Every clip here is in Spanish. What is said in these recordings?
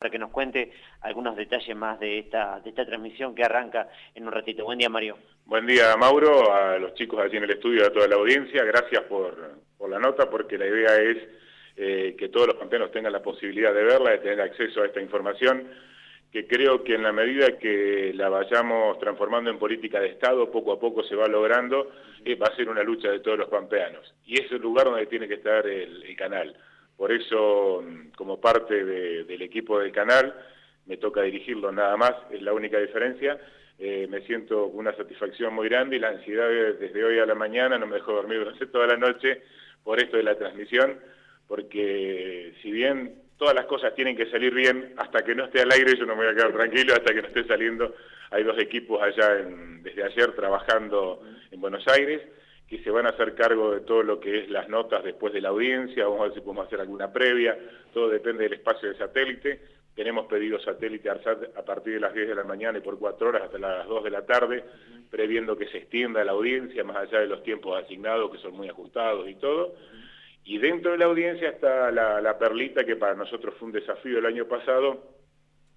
para que nos cuente algunos detalles más de esta, de esta transmisión que arranca en un ratito. Buen día, Mario. Buen día, Mauro, a los chicos allí en el estudio, a toda la audiencia. Gracias por, la nota, porque la idea es eh, que todos los pampeanos tengan la posibilidad de verla, de tener acceso a esta información, que creo que en la medida que la vayamos transformando en política de Estado, poco a poco se va logrando, eh, va a ser una lucha de todos los pampeanos. Y es el lugar donde tiene que estar el canal. Por eso, como parte del equipo del canal, me toca dirigirlo nada más, es la única diferencia. Eh, me siento con una satisfacción muy grande y la ansiedad desde hoy a la mañana no me dejó dormir durante toda la noche por esto de la transmisión, porque si bien todas las cosas tienen que salir bien, hasta que no esté al aire yo no me voy a quedar tranquilo, hasta que no esté saliendo. Hay dos equipos allá desde ayer trabajando en Buenos Aires que se van a hacer cargo de todo lo que es las notas después de la audiencia, vamos a ver si podemos hacer alguna previa, todo depende del espacio de satélite. Tenemos pedido satélite a partir de las 10 de la mañana y por 4 horas hasta las 2 de la tarde, previendo que se extienda la audiencia más allá de los tiempos asignados, que son muy ajustados y todo. Y dentro de la audiencia está la, la perlita que para nosotros fue un desafío el año pasado,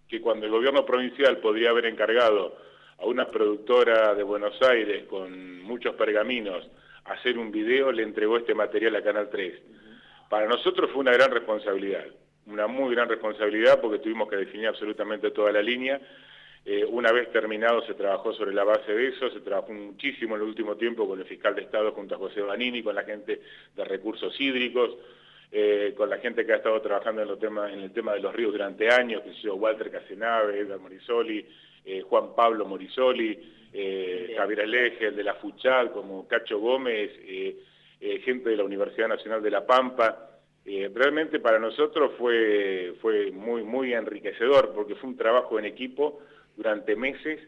que cuando el gobierno provincial podría haber encargado a una productora de Buenos Aires con muchos pergaminos hacer un video, le entregó este material a Canal 3. Para nosotros fue una gran responsabilidad, una muy gran responsabilidad porque tuvimos que definir absolutamente toda la línea. Eh, una vez terminado se trabajó sobre la base de eso, se trabajó muchísimo en el último tiempo con el fiscal de Estado junto a José Banini, con la gente de recursos hídricos, eh, con la gente que ha estado trabajando en, los temas, en el tema de los ríos durante años, que yo, Walter Casenave, Edgar Morisoli, eh, Juan Pablo Morisoli, eh, Javier Aleje, el de la Fuchal, como Cacho Gómez, eh, eh, gente de la Universidad Nacional de La Pampa. realmente para nosotros fue, fue muy, muy enriquecedor porque fue un trabajo en equipo durante meses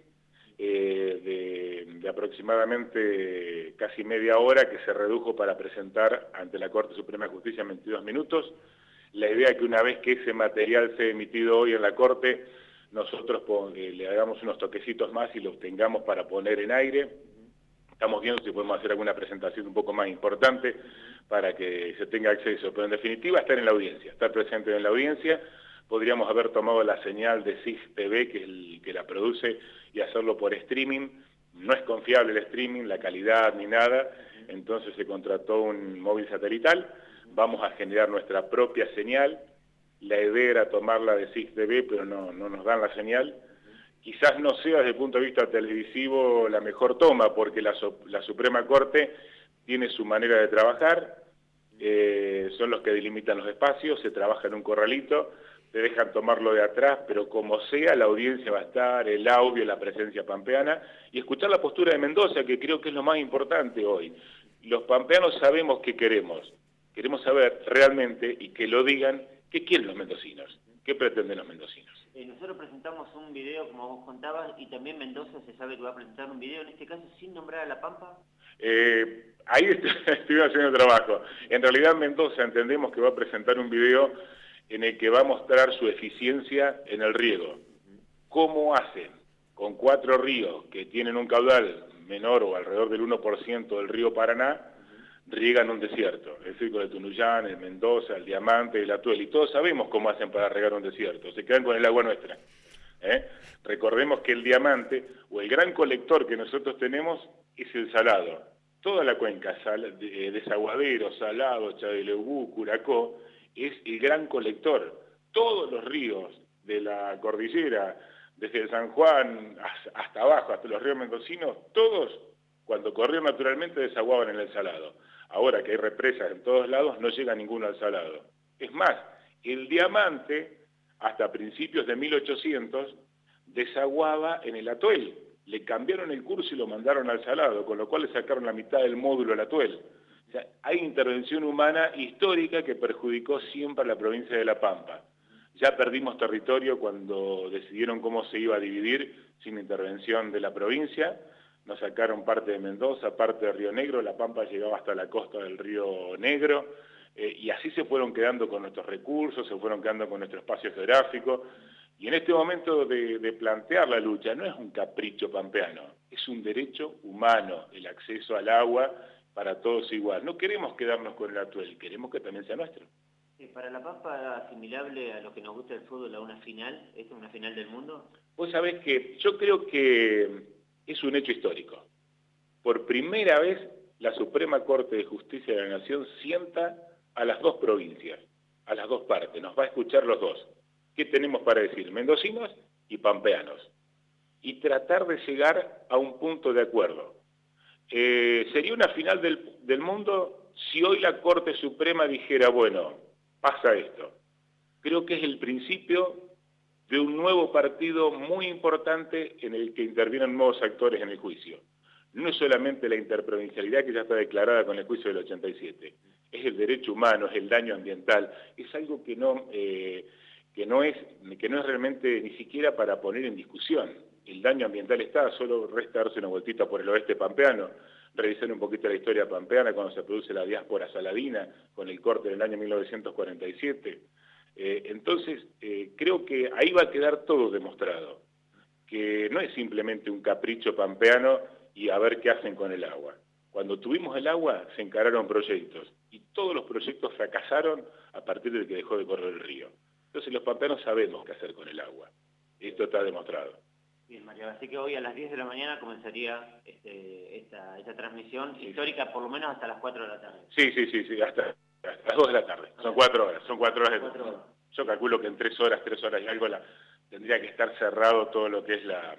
de, de, aproximadamente casi media hora que se redujo para presentar ante la Corte Suprema de Justicia en 22 minutos. La idea es que una vez que ese material sea emitido hoy en la Corte, nosotros le hagamos unos toquecitos más y los tengamos para poner en aire. Estamos viendo si podemos hacer alguna presentación un poco más importante para que se tenga acceso, pero en definitiva estar en la audiencia, estar presente en la audiencia. Podríamos haber tomado la señal de SIG TV, que es el que la produce, y hacerlo por streaming. No es confiable el streaming, la calidad ni nada, entonces se contrató un móvil satelital. Vamos a generar nuestra propia señal, la idea era tomarla de TV, pero no, no nos dan la señal. Quizás no sea desde el punto de vista televisivo la mejor toma, porque la, la Suprema Corte tiene su manera de trabajar, eh, son los que delimitan los espacios, se trabaja en un corralito, te dejan tomarlo de atrás, pero como sea, la audiencia va a estar, el audio, la presencia pampeana, y escuchar la postura de Mendoza, que creo que es lo más importante hoy. Los pampeanos sabemos qué queremos, queremos saber realmente, y que lo digan, ¿Qué quieren los mendocinos? ¿Qué pretenden los mendocinos? Eh, nosotros presentamos un video, como vos contabas, y también Mendoza se sabe que va a presentar un video, en este caso sin nombrar a La Pampa. Eh, ahí estoy, haciendo trabajo. En realidad Mendoza entendemos que va a presentar un video en el que va a mostrar su eficiencia en el riego. ¿Cómo hacen con cuatro ríos que tienen un caudal menor o alrededor del 1% del río Paraná, riegan un desierto, el circo de Tunuyán, el Mendoza, el Diamante, el Atuel, y todos sabemos cómo hacen para regar un desierto, se quedan con el agua nuestra. ¿eh? Recordemos que el Diamante, o el gran colector que nosotros tenemos, es el Salado. Toda la cuenca, sal, de, Desaguadero, Salado, Chabelebú, Curacó, es el gran colector. Todos los ríos de la cordillera, desde San Juan hasta abajo, hasta los ríos mendocinos, todos, cuando corrieron naturalmente, desaguaban en el Salado ahora que hay represas en todos lados, no llega ninguno al salado. Es más, el diamante, hasta principios de 1800, desaguaba en el atuel. Le cambiaron el curso y lo mandaron al salado, con lo cual le sacaron la mitad del módulo al atuel. Hay intervención humana histórica que perjudicó siempre a la provincia de La Pampa. Ya perdimos territorio cuando decidieron cómo se iba a dividir sin intervención de la provincia, nos sacaron parte de Mendoza, parte de Río Negro, La Pampa llegaba hasta la costa del Río Negro, eh, y así se fueron quedando con nuestros recursos, se fueron quedando con nuestro espacio geográfico, y en este momento de, de, plantear la lucha no es un capricho pampeano, es un derecho humano el acceso al agua para todos igual. No queremos quedarnos con el atuel, queremos que también sea nuestro. ¿Para La Pampa asimilable a lo que nos gusta el fútbol a una final? ¿Es una final del mundo? Vos sabés que yo creo que es un hecho histórico. Por primera vez la Suprema Corte de Justicia de la Nación sienta a las dos provincias, a las dos partes, nos va a escuchar los dos. ¿Qué tenemos para decir? Mendocinos y pampeanos. Y tratar de llegar a un punto de acuerdo. Eh, sería una final del, del mundo si hoy la Corte Suprema dijera, bueno, pasa esto. Creo que es el principio de un nuevo partido muy importante en el que intervienen nuevos actores en el juicio. No es solamente la interprovincialidad que ya está declarada con el juicio del 87, es el derecho humano, es el daño ambiental, es algo que no, eh, que no, es, que no es realmente ni siquiera para poner en discusión. El daño ambiental está, solo resta darse una vueltita por el oeste pampeano, revisar un poquito la historia pampeana cuando se produce la diáspora saladina con el corte del año 1947. Eh, entonces, eh, creo que ahí va a quedar todo demostrado, que no es simplemente un capricho pampeano y a ver qué hacen con el agua. Cuando tuvimos el agua se encararon proyectos y todos los proyectos fracasaron a partir de que dejó de correr el río. Entonces los pampeanos sabemos qué hacer con el agua. Esto está demostrado. Bien, María, así que hoy a las 10 de la mañana comenzaría este, esta, transmisión histórica, por lo menos hasta las 4 de la tarde. Sí, sí, sí, sí, hasta, las 2 de la tarde. Son 4 horas, son 4 horas. De... Yo calculo que en 3 horas, 3 horas y algo la, tendría que estar cerrado todo lo que es la,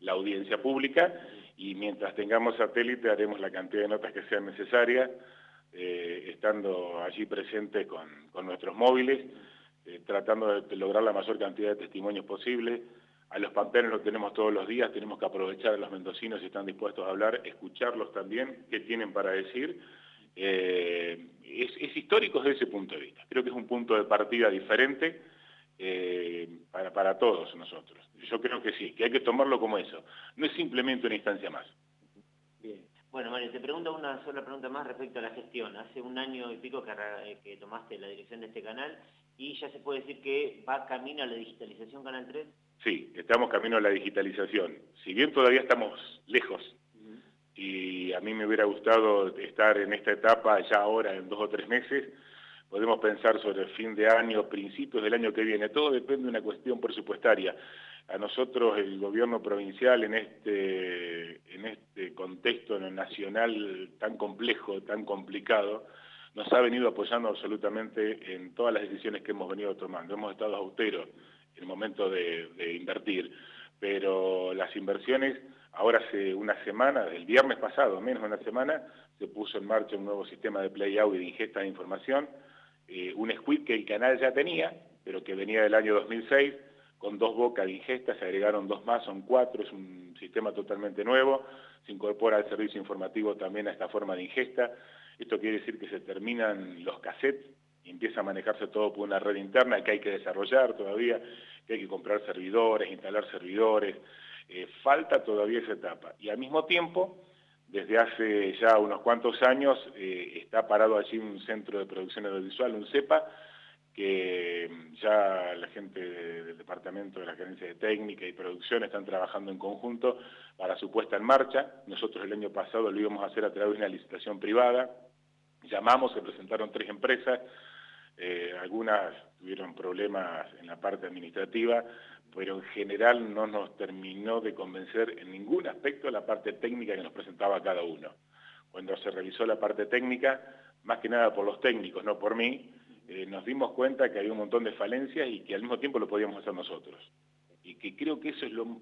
la audiencia pública y mientras tengamos satélite haremos la cantidad de notas que sean necesarias, eh, estando allí presentes con, nuestros móviles, eh, tratando de lograr la mayor cantidad de testimonios posible. A los pampeanos lo tenemos todos los días, tenemos que aprovechar a los mendocinos si están dispuestos a hablar, escucharlos también, qué tienen para decir. Eh, es, es histórico desde ese punto de vista. Creo que es un punto de partida diferente eh, para, para todos nosotros. Yo creo que sí, que hay que tomarlo como eso. No es simplemente una instancia más. Bien. Bueno, Mario, te pregunto una sola pregunta más respecto a la gestión. Hace un año y pico que, eh, que tomaste la dirección de este canal y ya se puede decir que va camino a la digitalización Canal 3. Sí, estamos camino a la digitalización. Si bien todavía estamos lejos y a mí me hubiera gustado estar en esta etapa ya ahora en dos o tres meses, podemos pensar sobre el fin de año, principios del año que viene, todo depende de una cuestión presupuestaria. A nosotros el gobierno provincial en este, en este contexto nacional tan complejo, tan complicado, nos ha venido apoyando absolutamente en todas las decisiones que hemos venido tomando. Hemos estado austeros en el momento de, de invertir, pero las inversiones, ahora hace una semana, el viernes pasado, menos de una semana, se puso en marcha un nuevo sistema de play out y de ingesta de información, eh, un squid que el canal ya tenía, pero que venía del año 2006, con dos bocas de ingesta, se agregaron dos más, son cuatro, es un sistema totalmente nuevo, se incorpora el servicio informativo también a esta forma de ingesta, esto quiere decir que se terminan los cassettes empieza a manejarse todo por una red interna que hay que desarrollar todavía, que hay que comprar servidores, instalar servidores, eh, falta todavía esa etapa. Y al mismo tiempo, desde hace ya unos cuantos años eh, está parado allí un centro de producción audiovisual, un CEPA, que ya la gente del departamento de la gerencia de técnica y producción están trabajando en conjunto para su puesta en marcha. Nosotros el año pasado lo íbamos a hacer a través de una licitación privada. Llamamos, se presentaron tres empresas, eh, algunas tuvieron problemas en la parte administrativa, pero en general no nos terminó de convencer en ningún aspecto la parte técnica que nos presentaba cada uno. Cuando se revisó la parte técnica, más que nada por los técnicos, no por mí, eh, nos dimos cuenta que había un montón de falencias y que al mismo tiempo lo podíamos hacer nosotros. Y que creo que eso es lo,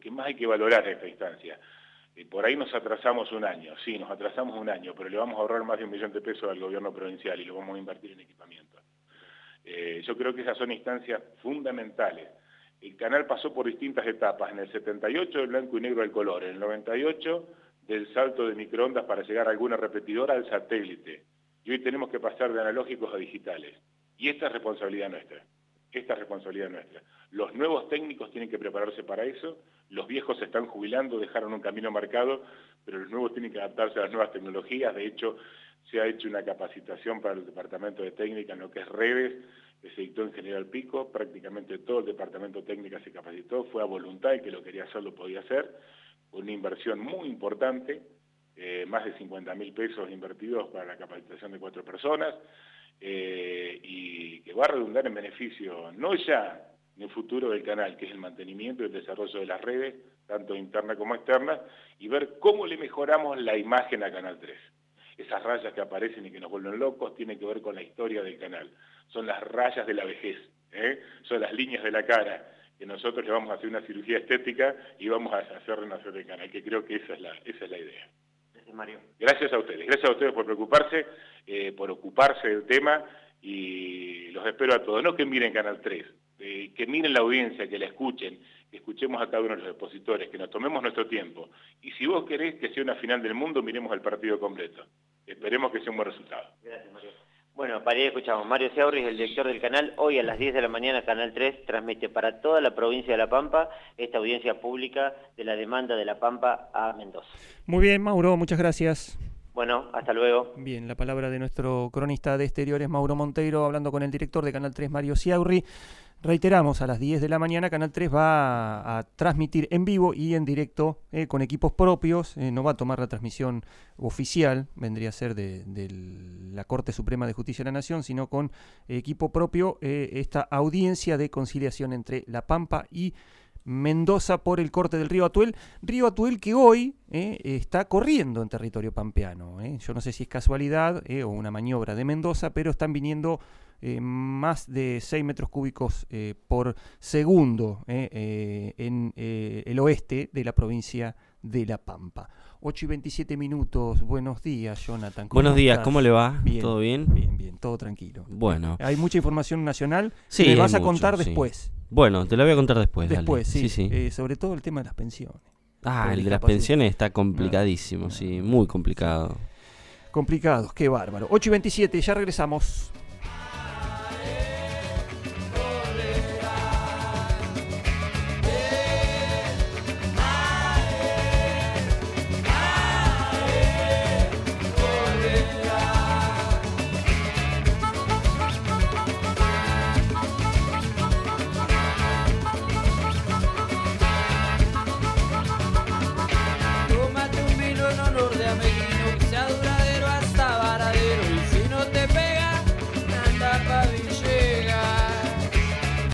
que más hay que valorar en esta instancia. Por ahí nos atrasamos un año, sí, nos atrasamos un año, pero le vamos a ahorrar más de un millón de pesos al gobierno provincial y lo vamos a invertir en equipamiento. Eh, yo creo que esas son instancias fundamentales el canal pasó por distintas etapas. En el 78 el blanco y negro al color, en el 98 del salto de microondas para llegar a alguna repetidora al satélite. Y hoy tenemos que pasar de analógicos a digitales. Y esta es responsabilidad nuestra. Esta es responsabilidad nuestra. Los nuevos técnicos tienen que prepararse para eso, los viejos se están jubilando, dejaron un camino marcado, pero los nuevos tienen que adaptarse a las nuevas tecnologías. De hecho, se ha hecho una capacitación para el Departamento de Técnica en lo que es redes, que se dictó en General Pico, prácticamente todo el departamento técnico se capacitó, fue a voluntad y que lo quería hacer lo podía hacer, una inversión muy importante, eh, más de 50 mil pesos invertidos para la capacitación de cuatro personas, eh, y que va a redundar en beneficio no ya en el futuro del canal, que es el mantenimiento y el desarrollo de las redes, tanto interna como externa, y ver cómo le mejoramos la imagen a Canal 3. Esas rayas que aparecen y que nos vuelven locos tienen que ver con la historia del canal. Son las rayas de la vejez, ¿eh? son las líneas de la cara, que nosotros le vamos a hacer una cirugía estética y vamos a hacer renacer el canal, que creo que esa es la, esa es la idea. Gracias, Mario. Gracias a ustedes, gracias a ustedes por preocuparse, eh, por ocuparse del tema y los espero a todos. No que miren Canal 3, eh, que miren la audiencia, que la escuchen, que escuchemos a cada uno de los expositores, que nos tomemos nuestro tiempo. Y si vos querés que sea una final del mundo, miremos el partido completo. Esperemos que sea un buen resultado. Gracias, Mario. Bueno, para ahí escuchamos. Mario Seaurri el director del canal. Hoy a las 10 de la mañana, Canal 3 transmite para toda la provincia de La Pampa esta audiencia pública de la demanda de La Pampa a Mendoza. Muy bien, Mauro, muchas gracias. Bueno, hasta luego. Bien, la palabra de nuestro cronista de exteriores, Mauro Monteiro, hablando con el director de Canal 3, Mario Ciaurri. Reiteramos, a las 10 de la mañana Canal 3 va a, transmitir en vivo y en directo eh, con equipos propios, eh, no va a tomar la transmisión oficial, vendría a ser de, la Corte Suprema de Justicia de la Nación, sino con equipo propio eh, esta audiencia de conciliación entre La Pampa y Mendoza por el corte del río Atuel. Río Atuel que hoy eh, está corriendo en territorio pampeano. Eh. Yo no sé si es casualidad eh, o una maniobra de Mendoza, pero están viniendo más de 6 metros cúbicos por segundo en el oeste de la provincia de La Pampa. 8 y 27 minutos. Buenos días, Jonathan. Buenos días, ¿cómo le va? ¿Todo bien? Bien, bien, todo tranquilo. Bueno. Hay mucha información nacional. Sí, me vas a contar después. Bueno, te la voy a contar después. Después, sí. sí, eh, sobre todo el tema de las pensiones. Ah, el de las pensiones está complicadísimo, sí, muy complicado. Complicados, qué bárbaro. 8 y 27, ya regresamos.